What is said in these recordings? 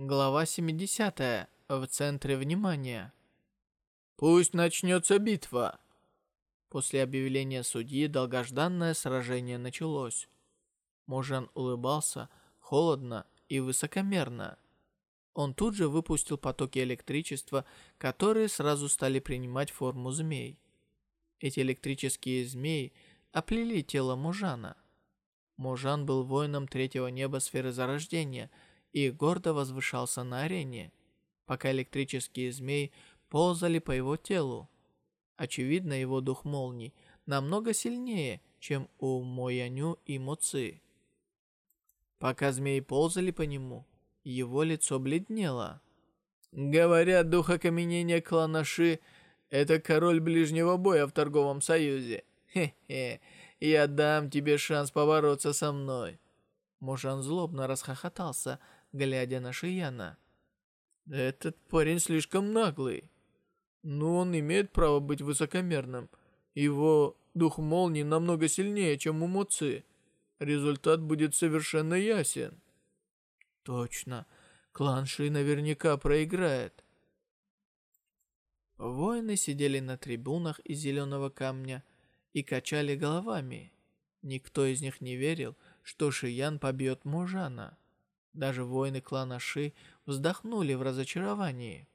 Глава 70. В центре внимания. «Пусть начнется битва!» После объявления судьи долгожданное сражение началось. Можан улыбался холодно и высокомерно. Он тут же выпустил потоки электричества, которые сразу стали принимать форму змей. Эти электрические змеи оплели тело Мужана. Мужан был воином третьего неба сферы зарождения – и гордо возвышался на арене, пока электрические змеи ползали по его телу. Очевидно, его дух молний намного сильнее, чем у Мояню и Моци. Пока змеи ползали по нему, его лицо бледнело. Говорят, дух окаменения клана Ши — это король ближнего боя в торговом союзе. Хе-хе, я дам тебе шанс побороться со мной. Мужан злобно расхохотался, глядя на Шияна. «Этот парень слишком наглый. Но он имеет право быть высокомерным. Его дух молнии намного сильнее, чем у Моци. Результат будет совершенно ясен». «Точно. Клан Ши наверняка проиграет». Воины сидели на трибунах из зеленого камня и качали головами. Никто из них не верил, что Шиян побьет Мужана. Даже воины клана Ши вздохнули в разочаровании.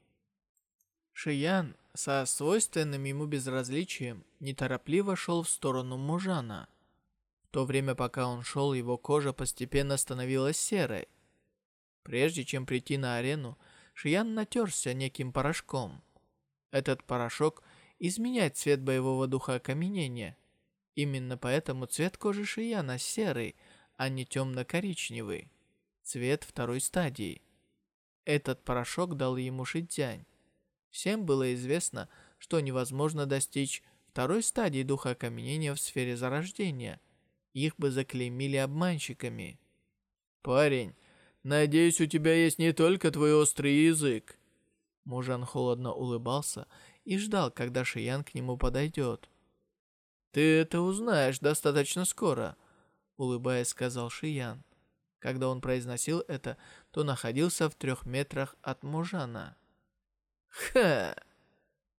Шиян со свойственным ему безразличием неторопливо шел в сторону Мужана. В то время, пока он шел, его кожа постепенно становилась серой. Прежде чем прийти на арену, Шиян натерся неким порошком. Этот порошок изменяет цвет боевого духа окаменения. Именно поэтому цвет кожи Шияна серый, а не темно-коричневый цвет второй стадии. Этот порошок дал ему Шидзянь. Всем было известно, что невозможно достичь второй стадии духа окаменения в сфере зарождения. Их бы заклеймили обманщиками. «Парень, надеюсь, у тебя есть не только твой острый язык». Мужан холодно улыбался и ждал, когда Шиян к нему подойдет. «Ты это узнаешь достаточно скоро», — улыбаясь, сказал Шиян. Когда он произносил это, то находился в трех метрах от Мужана. «Ха!»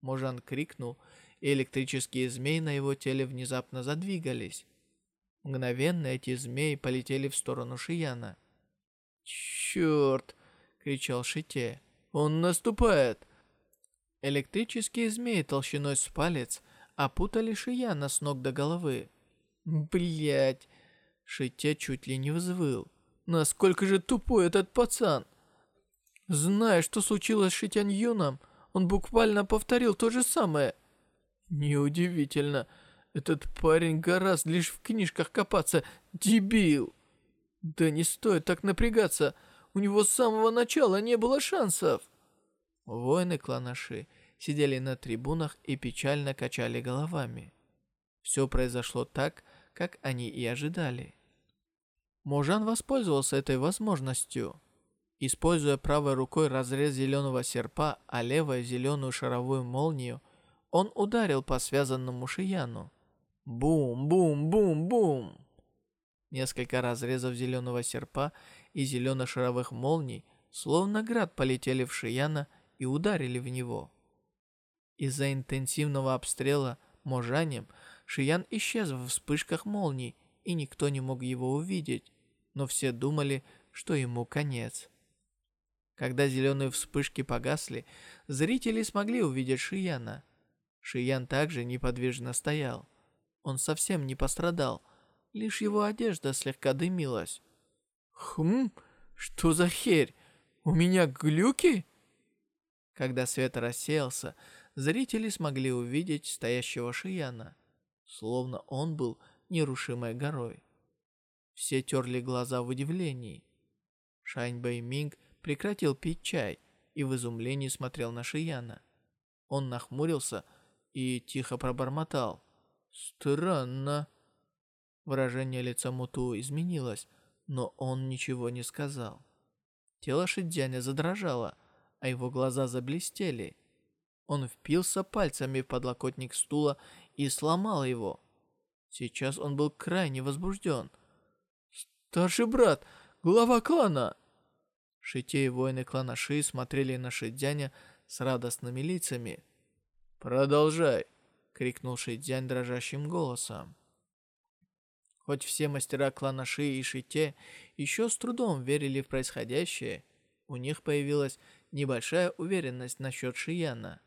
Мужан крикнул, и электрические змеи на его теле внезапно задвигались. Мгновенно эти змеи полетели в сторону Шияна. «Черт!» — кричал Шите. «Он наступает!» Электрические змеи толщиной с палец опутали Шияна с ног до головы. Блять! Шите чуть ли не взвыл. Насколько же тупой этот пацан. Зная, что случилось с Шитянь Юном, он буквально повторил то же самое. Неудивительно. Этот парень гораздо лишь в книжках копаться. Дебил. Да не стоит так напрягаться. У него с самого начала не было шансов. Воины клана сидели на трибунах и печально качали головами. Все произошло так, как они и ожидали. Можан воспользовался этой возможностью. Используя правой рукой разрез зеленого серпа, а левой зеленую шаровую молнию, он ударил по связанному Шияну. Бум-бум-бум-бум! Несколько разрезов зеленого серпа и зелено-шаровых молний, словно град, полетели в Шияна и ударили в него. Из-за интенсивного обстрела Можанем Шиян исчез в вспышках молний, и никто не мог его увидеть но все думали, что ему конец. Когда зеленые вспышки погасли, зрители смогли увидеть Шияна. Шиян также неподвижно стоял. Он совсем не пострадал, лишь его одежда слегка дымилась. «Хм, что за херь? У меня глюки?» Когда свет рассеялся, зрители смогли увидеть стоящего Шияна, словно он был нерушимой горой. Все терли глаза в удивлении. Шань Бэй Минг прекратил пить чай и в изумлении смотрел на Шияна. Он нахмурился и тихо пробормотал. «Странно». Выражение лица Муту изменилось, но он ничего не сказал. Тело Шидзяня задрожало, а его глаза заблестели. Он впился пальцами в подлокотник стула и сломал его. Сейчас он был крайне возбужден – «Старший брат, глава клана!» Шите и воины клана Ши смотрели на Шидзяня с радостными лицами. «Продолжай!» — крикнул Шидзянь дрожащим голосом. Хоть все мастера клана Ши и Шите еще с трудом верили в происходящее, у них появилась небольшая уверенность насчет Шияна.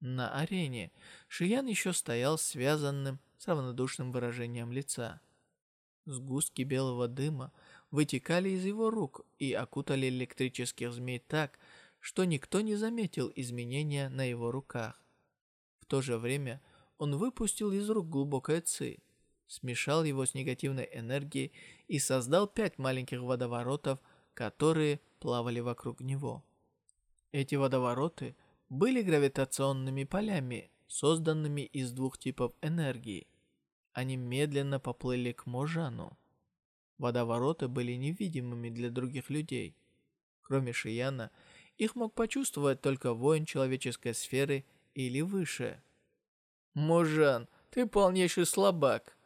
На арене Шиян еще стоял связанным с равнодушным выражением лица. Сгустки белого дыма вытекали из его рук и окутали электрических змей так, что никто не заметил изменения на его руках. В то же время он выпустил из рук глубокое ци, смешал его с негативной энергией и создал пять маленьких водоворотов, которые плавали вокруг него. Эти водовороты были гравитационными полями, созданными из двух типов энергии. Они медленно поплыли к Можану. Водовороты были невидимыми для других людей. Кроме Шияна, их мог почувствовать только воин человеческой сферы или выше. «Можан, ты полнейший слабак!»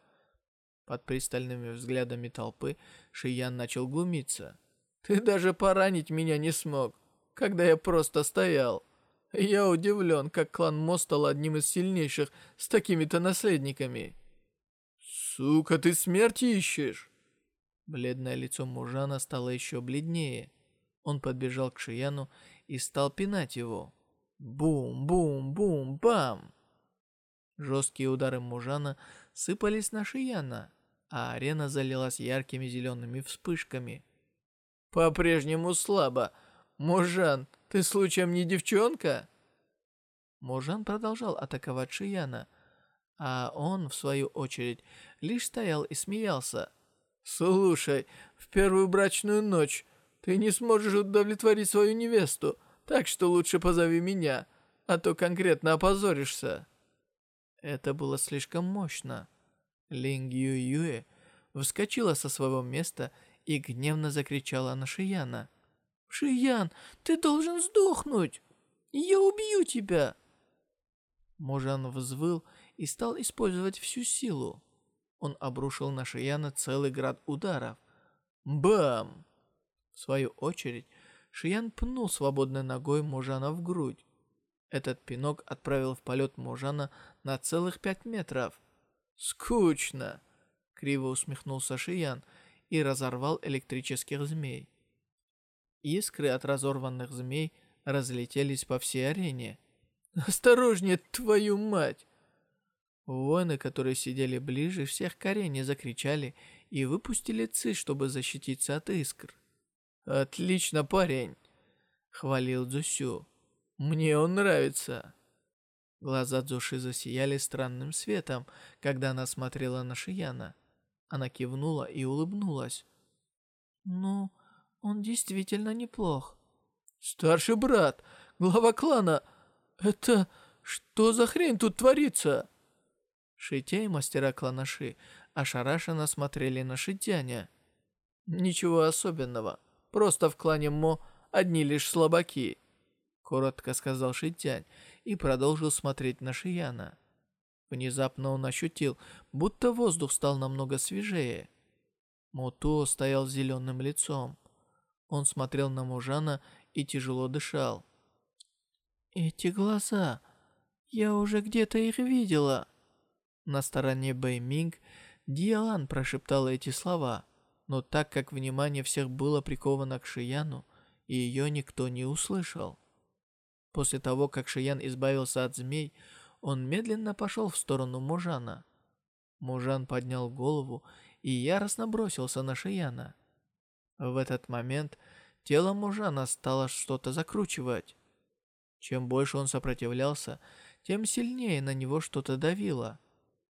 Под пристальными взглядами толпы Шиян начал глумиться. «Ты даже поранить меня не смог, когда я просто стоял. Я удивлен, как клан Мо стал одним из сильнейших с такими-то наследниками». «Сука, ты смерти ищешь?» Бледное лицо Мужана стало еще бледнее. Он подбежал к Шияну и стал пинать его. Бум-бум-бум-бам! Жесткие удары Мужана сыпались на Шияна, а арена залилась яркими зелеными вспышками. «По-прежнему слабо. Мужан, ты случаем не девчонка?» Мужан продолжал атаковать Шияна, а он, в свою очередь, лишь стоял и смеялся. «Слушай, в первую брачную ночь ты не сможешь удовлетворить свою невесту, так что лучше позови меня, а то конкретно опозоришься». Это было слишком мощно. Линг Юй Юэ вскочила со своего места и гневно закричала на Шияна. «Шиян, ты должен сдохнуть! Я убью тебя!» Можан взвыл и стал использовать всю силу. Он обрушил на Шияна целый град ударов. Бам! В свою очередь, Шиян пнул свободной ногой Мужана в грудь. Этот пинок отправил в полет Мужана на целых пять метров. «Скучно!» — криво усмехнулся Шиян и разорвал электрических змей. Искры от разорванных змей разлетелись по всей арене. «Осторожнее, твою мать!» Воины, которые сидели ближе всех к арене, закричали и выпустили ци, чтобы защититься от искр. «Отлично, парень!» — хвалил Дзусю. «Мне он нравится!» Глаза Дзуши засияли странным светом, когда она смотрела на Шияна. Она кивнула и улыбнулась. «Ну, он действительно неплох». «Старший брат, глава клана, это... что за хрень тут творится?» Шитя и мастера клана Ши ошарашенно смотрели на Шитяня. «Ничего особенного, просто в клане Мо одни лишь слабаки», коротко сказал Шитянь и продолжил смотреть на Шияна. Внезапно он ощутил, будто воздух стал намного свежее. Мото стоял зеленым лицом. Он смотрел на Мужана и тяжело дышал. «Эти глаза, я уже где-то их видела». На стороне Бэйминг Диалан прошептала эти слова, но так как внимание всех было приковано к Шияну, ее никто не услышал. После того, как Шиян избавился от змей, он медленно пошел в сторону Мужана. Мужан поднял голову и яростно бросился на Шияна. В этот момент тело Мужана стало что-то закручивать. Чем больше он сопротивлялся, тем сильнее на него что-то давило.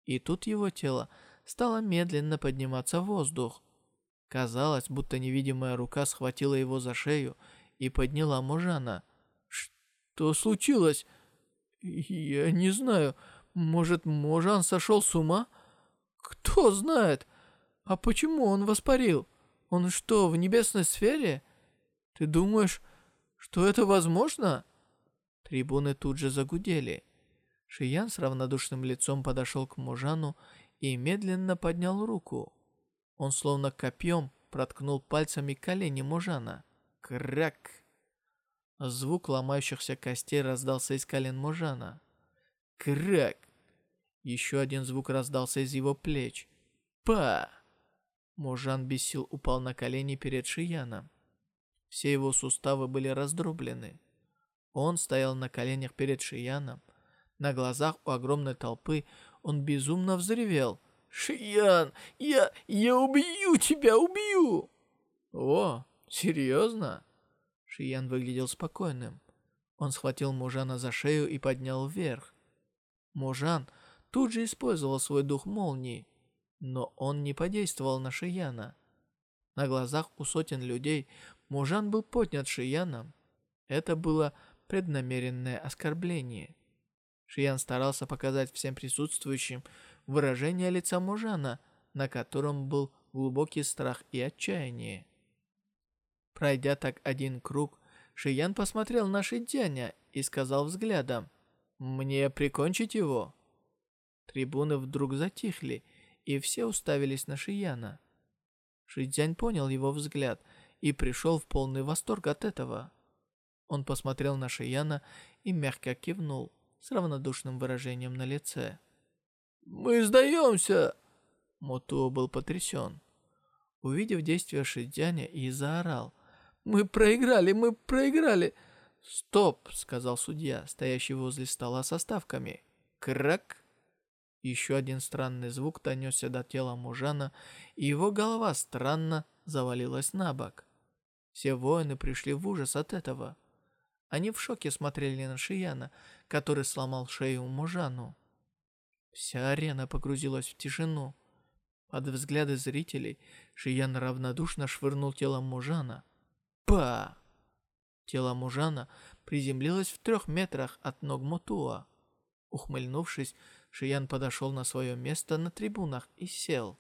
И тут его тело стало медленно подниматься в воздух. Казалось, будто невидимая рука схватила его за шею и подняла Мужана. «Что случилось?» «Я не знаю. Может, Мужан сошел с ума?» «Кто знает? А почему он воспарил? Он что, в небесной сфере? Ты думаешь, что это возможно?» Трибуны тут же загудели. Шиян с равнодушным лицом подошел к Мужану и медленно поднял руку. Он словно копьем проткнул пальцами колени Мужана. Крак! Звук ломающихся костей раздался из колен Мужана. Крак! Еще один звук раздался из его плеч. Па! Мужан без сил упал на колени перед Шияном. Все его суставы были раздроблены. Он стоял на коленях перед Шияном. На глазах у огромной толпы он безумно взревел. «Шиян, я... я убью тебя, убью!» «О, серьезно?» Шиян выглядел спокойным. Он схватил Мужана за шею и поднял вверх. Мужан тут же использовал свой дух молнии, но он не подействовал на Шияна. На глазах у сотен людей Мужан был поднят Шияном. Это было преднамеренное оскорбление. Шиян старался показать всем присутствующим выражение лица Мужана, на котором был глубокий страх и отчаяние. Пройдя так один круг, Шиян посмотрел на Шидяня и сказал взглядом, «Мне прикончить его?» Трибуны вдруг затихли, и все уставились на Шияна. Шидзянь понял его взгляд и пришел в полный восторг от этого. Он посмотрел на Шияна и мягко кивнул с равнодушным выражением на лице. «Мы сдаемся!» Мотуо был потрясен. Увидев действия Шидзяня и заорал. «Мы проиграли! Мы проиграли!» «Стоп!» — сказал судья, стоящий возле стола со ставками. «Крак!» Еще один странный звук донесся до тела Мужана, и его голова странно завалилась на бок. Все воины пришли в ужас от этого. Они в шоке смотрели на Шияна, который сломал шею Мужану. Вся арена погрузилась в тишину. Под взгляды зрителей Шиян равнодушно швырнул тело Мужана. Па! Тело Мужана приземлилось в трех метрах от ног Мотуа. Ухмыльнувшись, Шиян подошел на свое место на трибунах и сел.